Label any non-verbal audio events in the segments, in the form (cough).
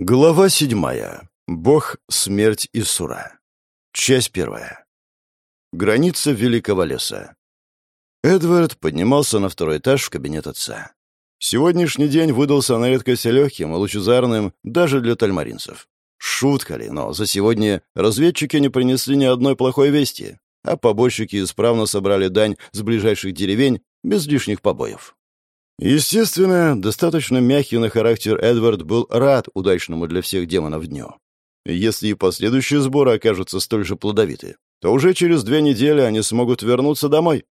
Глава седьмая. Бог, смерть и сура. Часть первая. Граница Великого леса. Эдвард поднимался на второй этаж в кабинет отца. Сегодняшний день выдался на редкость легким и лучезарным даже для тальмаринцев. Шутка ли, но за сегодня разведчики не принесли ни одной плохой вести, а побойщики исправно собрали дань с ближайших деревень без лишних побоев. Естественно, достаточно мягкий на характер Эдвард был рад удачному для всех демонов дню. Если и последующие сборы окажутся столь же плодовиты, то уже через две недели они смогут вернуться домой.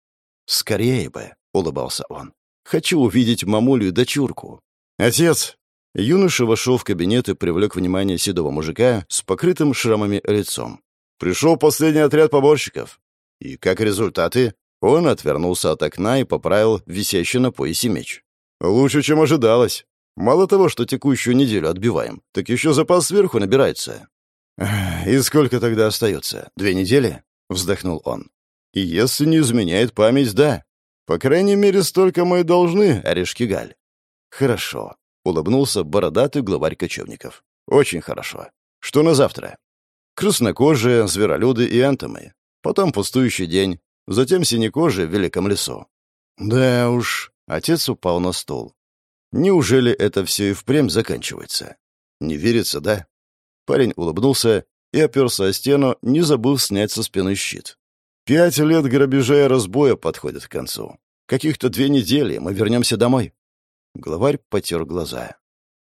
«Скорее бы», — улыбался он. «Хочу увидеть мамулю и дочурку». «Отец!» Юноша вошел в кабинет и привлек внимание седого мужика с покрытым шрамами лицом. «Пришел последний отряд поборщиков. И как результаты?» Он отвернулся от окна и поправил висящий на поясе меч. «Лучше, чем ожидалось. Мало того, что текущую неделю отбиваем, так еще запас сверху набирается». «И сколько тогда остается? Две недели?» — вздохнул он. «И если не изменяет память, да. По крайней мере, столько мы и должны, Орешкигаль». «Хорошо», — улыбнулся бородатый главарь кочевников. «Очень хорошо. Что на завтра?» «Краснокожие, зверолюды и антомы. Потом пустующий день, затем синекожие в великом лесу. Да уж, отец упал на стол. Неужели это все и впрямь заканчивается? Не верится, да? Парень улыбнулся и оперся о стену, не забыв снять со спины щит. Пять лет грабежа и разбоя подходят к концу. Каких-то две недели, мы вернемся домой. Главарь потер глаза.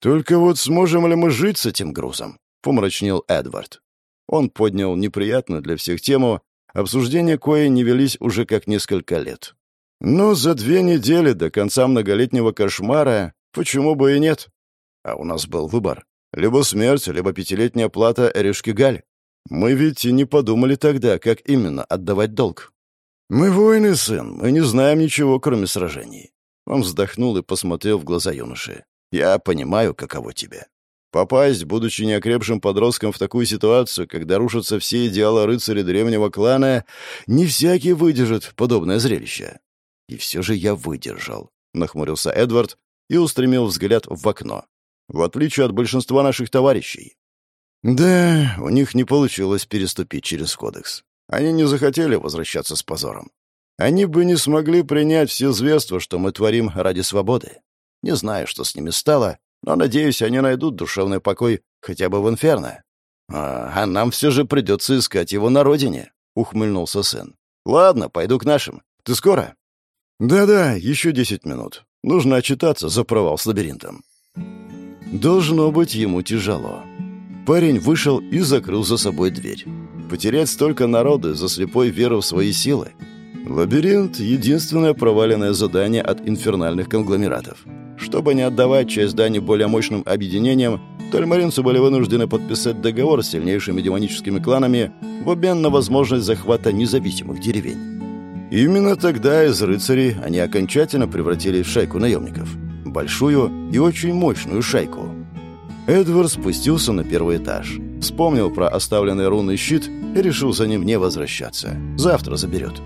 «Только вот сможем ли мы жить с этим грузом?» — помрачнел Эдвард. Он поднял неприятную для всех тему обсуждения кое не велись уже как несколько лет. Но за две недели до конца многолетнего кошмара почему бы и нет? А у нас был выбор. Либо смерть, либо пятилетняя плата Эрешки Галь. Мы ведь и не подумали тогда, как именно отдавать долг. Мы воины, сын, мы не знаем ничего, кроме сражений. Он вздохнул и посмотрел в глаза юноши. Я понимаю, каково тебе. Попасть, будучи неокрепшим подростком, в такую ситуацию, когда рушатся все идеалы рыцаря древнего клана, не всякий выдержит подобное зрелище. И все же я выдержал, — нахмурился Эдвард и устремил взгляд в окно. В отличие от большинства наших товарищей. Да, у них не получилось переступить через кодекс. Они не захотели возвращаться с позором. Они бы не смогли принять все зверства, что мы творим ради свободы. Не знаю, что с ними стало, но, надеюсь, они найдут душевный покой хотя бы в Инферно. А, а нам все же придется искать его на родине», — ухмыльнулся сын. «Ладно, пойду к нашим. Ты скоро?» «Да-да, еще десять минут. Нужно отчитаться за провал с лабиринтом». Должно быть ему тяжело. Парень вышел и закрыл за собой дверь. Потерять столько народу за слепой веру в свои силы. Лабиринт — единственное проваленное задание от инфернальных конгломератов. Чтобы не отдавать часть дани более мощным объединениям, тальмаринцы были вынуждены подписать договор с сильнейшими демоническими кланами в обмен на возможность захвата независимых деревень. Именно тогда из рыцарей они окончательно превратились в шайку наемников. Большую и очень мощную шайку. Эдвард спустился на первый этаж. Вспомнил про оставленный рунный щит и решил за ним не возвращаться. Завтра заберет.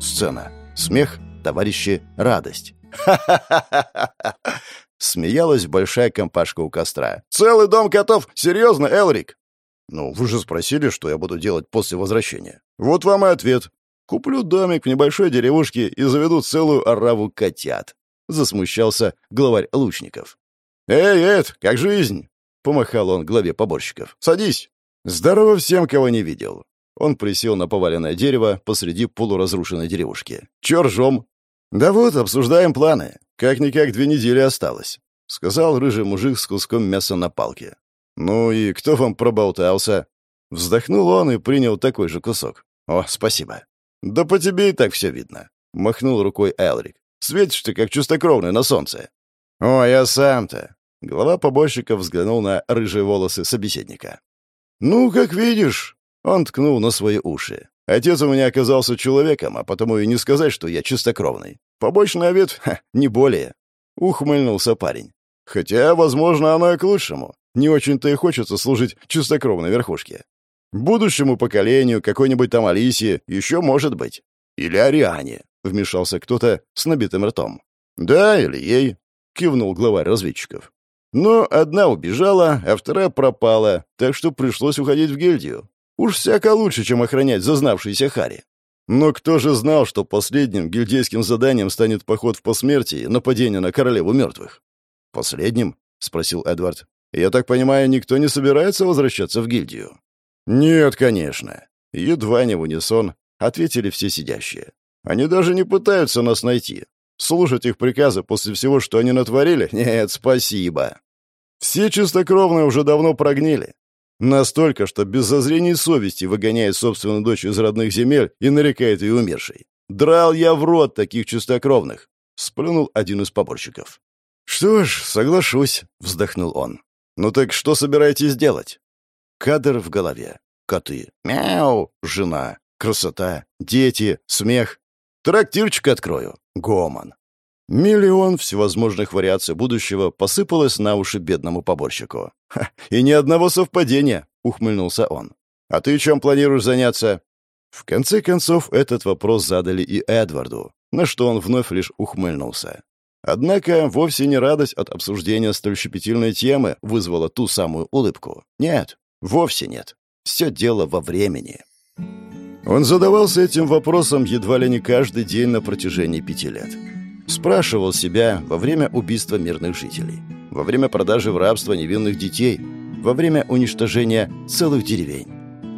Сцена. Смех, товарищи, радость. «Ха-ха-ха-ха!» (laughs) Смеялась большая компашка у костра. «Целый дом котов? Серьезно, Элрик?» «Ну, вы же спросили, что я буду делать после возвращения. Вот вам и ответ. Куплю домик в небольшой деревушке и заведу целую ораву котят». Засмущался главарь лучников. «Эй, Эд, как жизнь?» Помахал он главе поборщиков. «Садись!» «Здорово всем, кого не видел!» Он присел на поваленное дерево посреди полуразрушенной деревушки. «Чё ржём?» «Да вот, обсуждаем планы. Как-никак две недели осталось», — сказал рыжий мужик с куском мяса на палке. «Ну и кто вам проболтался?» Вздохнул он и принял такой же кусок. «О, спасибо». «Да по тебе и так все видно», — махнул рукой Элрик. «Светишь ты, как чистокровный на солнце». «О, я сам-то». Глава поборщика взглянул на рыжие волосы собеседника. «Ну, как видишь», — он ткнул на свои уши. Отец у меня оказался человеком, а потому и не сказать, что я чистокровный. Побочный ха, не более. Ухмыльнулся парень. Хотя, возможно, оно и к лучшему. Не очень-то и хочется служить чистокровной верхушке. Будущему поколению, какой-нибудь там Алисе, еще может быть. Или Ариане, вмешался кто-то с набитым ртом. Да, или ей, кивнул главарь разведчиков. Но одна убежала, а вторая пропала, так что пришлось уходить в гильдию. Уж всяко лучше, чем охранять зазнавшийся Хари. Но кто же знал, что последним гильдейским заданием станет поход в посмертие, нападение на королеву мертвых? «Последним?» — спросил Эдвард. «Я так понимаю, никто не собирается возвращаться в гильдию?» «Нет, конечно». Едва не в унисон ответили все сидящие. «Они даже не пытаются нас найти. Слушать их приказы после всего, что они натворили? Нет, спасибо. Все чистокровные уже давно прогнили. Настолько, что без зазрений совести выгоняет собственную дочь из родных земель и нарекает ее умершей. Драл я в рот таких чистокровных. Сплюнул один из поборщиков. «Что ж, соглашусь», — вздохнул он. «Ну так что собираетесь делать?» Кадр в голове. Коты. Мяу. Жена. Красота. Дети. Смех. Трактирчик открою. Гомон. Миллион всевозможных вариаций будущего посыпалось на уши бедному поборщику. «Ха, «И ни одного совпадения», — ухмыльнулся он. «А ты чем планируешь заняться?» В конце концов, этот вопрос задали и Эдварду, на что он вновь лишь ухмыльнулся. Однако вовсе не радость от обсуждения столь щепетильной темы вызвала ту самую улыбку. Нет, вовсе нет. Все дело во времени. Он задавался этим вопросом едва ли не каждый день на протяжении пяти лет. Спрашивал себя во время убийства мирных жителей, во время продажи в рабство невинных детей, во время уничтожения целых деревень.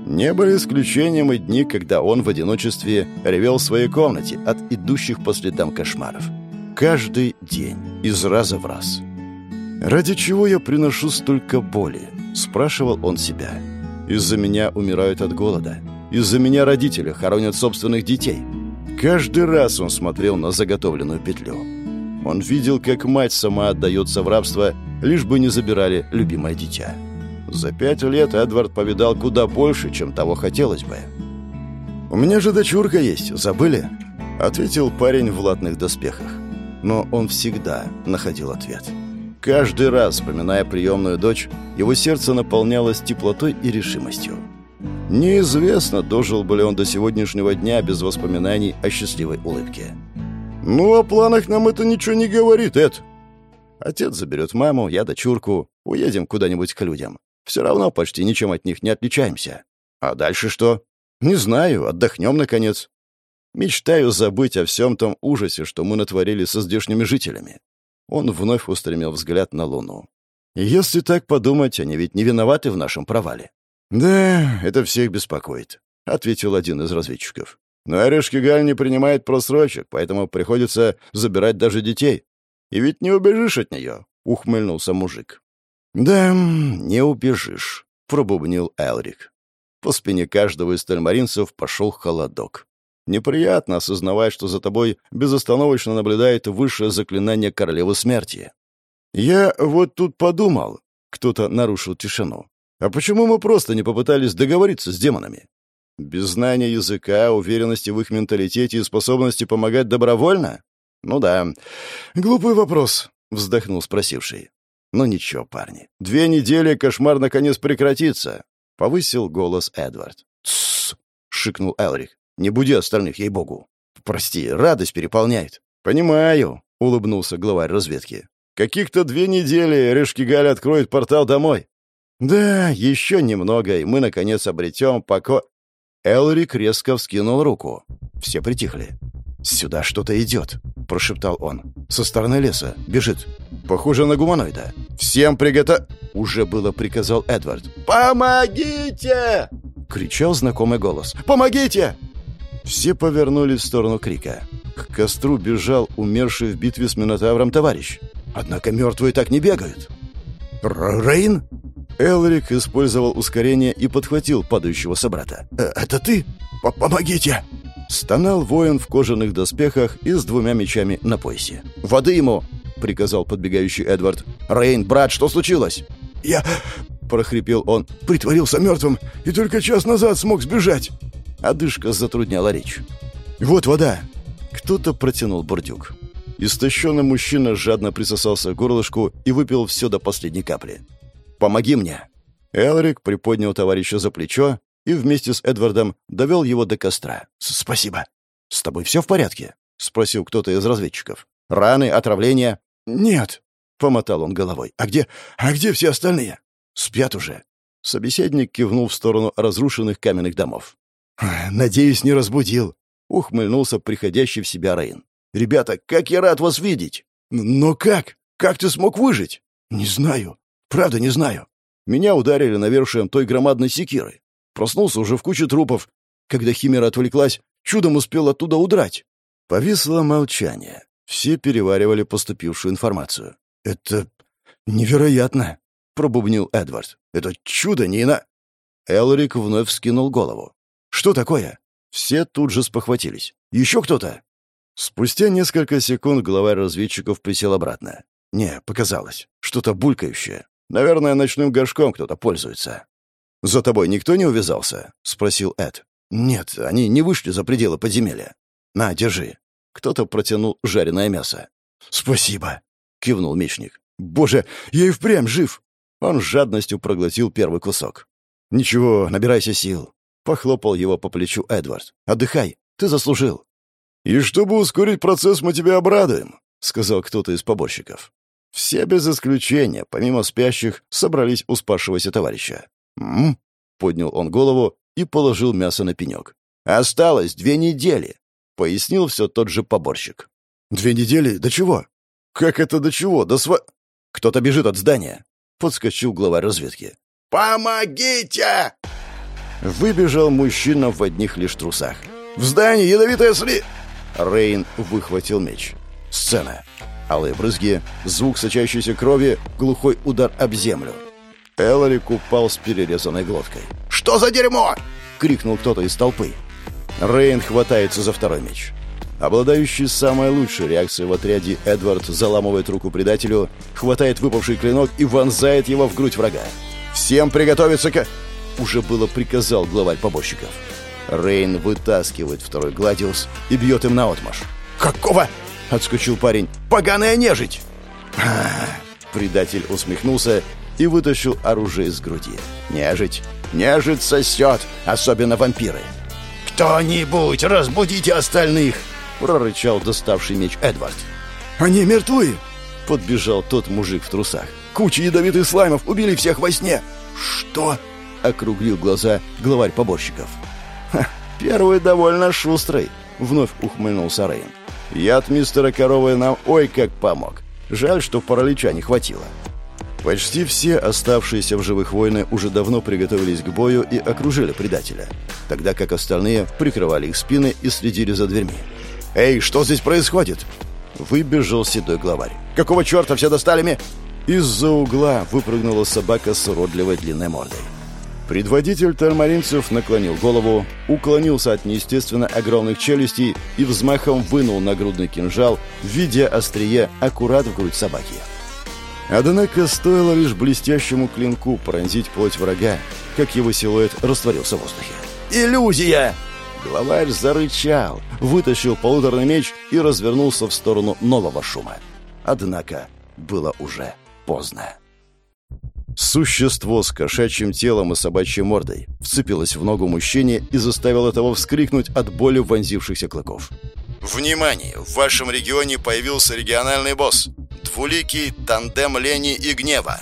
Не были исключением и дни, когда он в одиночестве ревел в своей комнате от идущих по следам кошмаров. Каждый день, из раза в раз. «Ради чего я приношу столько боли?» – спрашивал он себя. «Из-за меня умирают от голода. Из-за меня родители хоронят собственных детей. Каждый раз он смотрел на заготовленную петлю. Он видел, как мать сама отдается в рабство, лишь бы не забирали любимое дитя. За пять лет Эдвард повидал куда больше, чем того хотелось бы. «У меня же дочурка есть, забыли?» — ответил парень в латных доспехах. Но он всегда находил ответ. Каждый раз, вспоминая приемную дочь, его сердце наполнялось теплотой и решимостью. Неизвестно, дожил бы ли он до сегодняшнего дня без воспоминаний о счастливой улыбке. «Ну, о планах нам это ничего не говорит, Эд». Отец заберет маму, я дочурку, уедем куда-нибудь к людям. Все равно почти ничем от них не отличаемся. А дальше что? Не знаю, отдохнем, наконец. Мечтаю забыть о всем том ужасе, что мы натворили со здешними жителями. Он вновь устремил взгляд на Луну. Если так подумать, они ведь не виноваты в нашем провале. «Да, это всех беспокоит», — ответил один из разведчиков. «Но Эрешкигаль не принимает просрочек, поэтому приходится забирать даже детей. И ведь не убежишь от нее», — ухмыльнулся мужик. «Да, не убежишь», — пробубнил Элрик. По спине каждого из тальмаринцев пошел холодок. Неприятно осознавать, что за тобой безостановочно наблюдает высшее заклинание королевы смерти. «Я вот тут подумал», — кто-то нарушил тишину. А почему мы просто не попытались договориться с демонами? Без знания языка, уверенности в их менталитете и способности помогать добровольно? Ну да. Глупый вопрос, вздохнул спросивший. Ну ничего, парни. Две недели кошмар наконец прекратится, повысил голос Эдвард. Тссс, шикнул Элрик. Не буди остальных, ей-богу. Прости, радость переполняет. Понимаю, улыбнулся главарь разведки. Каких-то две недели Решкигаль откроет портал домой. «Да, еще немного, и мы, наконец, обретем поко...» Элрик резко вскинул руку. Все притихли. «Сюда что-то идет», — прошептал он. «Со стороны леса. Бежит. Похоже на гуманоида. Всем приготов...» Уже было приказал Эдвард. «Помогите!» — кричал знакомый голос. «Помогите!» Все повернулись в сторону крика. К костру бежал умерший в битве с Минотавром товарищ. Однако мертвые так не бегают. «Рейн?» Элрик использовал ускорение и подхватил падающего собрата. «Э, «Это ты? П Помогите!» Стонал воин в кожаных доспехах и с двумя мечами на поясе. «Воды ему!» — приказал подбегающий Эдвард. «Рейн, брат, что случилось?» «Я...» — прохрипел он. «Притворился мертвым и только час назад смог сбежать!» Одышка затрудняла речь. «Вот вода!» Кто-то протянул бурдюк. Истощенный мужчина жадно присосался к горлышку и выпил все до последней капли. Помоги мне!» Элрик приподнял товарища за плечо и вместе с Эдвардом довел его до костра. «Спасибо!» «С тобой все в порядке?» — спросил кто-то из разведчиков. «Раны, отравления?» «Нет!» — помотал он головой. «А где... а где все остальные?» «Спят уже». Собеседник кивнул в сторону разрушенных каменных домов. «Надеюсь, не разбудил», — ухмыльнулся приходящий в себя Рейн. «Ребята, как я рад вас видеть!» «Но как? Как ты смог выжить?» «Не знаю. Правда, не знаю. Меня ударили навершием той громадной секиры. Проснулся уже в куче трупов. Когда Химера отвлеклась, чудом успел оттуда удрать». Повисло молчание. Все переваривали поступившую информацию. «Это невероятно!» — пробубнил Эдвард. «Это чудо не ина...» Элрик вновь вскинул голову. «Что такое?» Все тут же спохватились. «Еще кто-то?» Спустя несколько секунд главарь разведчиков присел обратно. «Не, показалось. Что-то булькающее. Наверное, ночным горшком кто-то пользуется». «За тобой никто не увязался?» — спросил Эд. «Нет, они не вышли за пределы подземелья. На, держи». Кто-то протянул жареное мясо. «Спасибо», — кивнул мечник. «Боже, я и впрямь жив!» Он с жадностью проглотил первый кусок. «Ничего, набирайся сил. Похлопал его по плечу Эдвард. «Отдыхай, ты заслужил». «И чтобы ускорить процесс, мы тебя обрадуем», — сказал кто-то из поборщиков. Все без исключения, помимо спящих, собрались у спасшегося товарища. «М-м-м», поднял он голову и положил мясо на пенек. «Осталось две недели», — пояснил все тот же поборщик. «Две недели? До чего?» «Как это до чего? До сва...» «Кто-то бежит от здания», — подскочил глава разведки. «Помогите!» Выбежал мужчина в одних лишь трусах. «В здании ядовитая сли...» Рейн выхватил меч. Сцена. Алые брызги, звук сочащейся крови, глухой удар об землю. Элларик упал с перерезанной глоткой. «Что за дерьмо?» — крикнул кто-то из толпы. Рейн хватается за второй меч. Обладающий самой лучшей реакцией в отряде, Эдвард заламывает руку предателю, хватает выпавший клинок и вонзает его в грудь врага. «Всем приготовиться к...» уже было приказал главарь поборщиков. Рейн вытаскивает второй гладиус и бьет им наотмашь. «Какого?» — отскочил парень. «Поганая нежить!» Предатель усмехнулся и вытащил оружие из груди. «Нежить! Нежить сосет, особенно вампиры!» «Кто-нибудь, разбудите остальных!» — прорычал доставший меч Эдвард. «Они мертвы!» — подбежал тот мужик в трусах. «Куча ядовитых слаймов убили всех во сне!» «Что?» — округлил глаза главарь поборщиков. «Первый довольно шустрый», — вновь ухмыльнулся Рейн. «Яд мистера Коровы нам ой как помог. Жаль, что паралича не хватило». Почти все оставшиеся в живых воины уже давно приготовились к бою и окружили предателя, тогда как остальные прикрывали их спины и следили за дверьми. «Эй, что здесь происходит?» Выбежал седой главарь. «Какого черта все достали мне?» Из-за угла выпрыгнула собака с уродливой длинной мордой. Предводитель тормаринцев наклонил голову, уклонился от неестественно огромных челюстей и взмахом вынул нагрудный кинжал, видя острие аккурат в грудь собаки. Однако стоило лишь блестящему клинку пронзить плоть врага, как его силуэт растворился в воздухе. «Иллюзия!» Главарь зарычал, вытащил полуторный меч и развернулся в сторону нового шума. Однако было уже поздно. Существо с кошачьим телом и собачьей мордой вцепилось в ногу мужчине и заставило того вскрикнуть от боли вонзившихся клыков. «Внимание! В вашем регионе появился региональный босс. Двуликий тандем лени и гнева.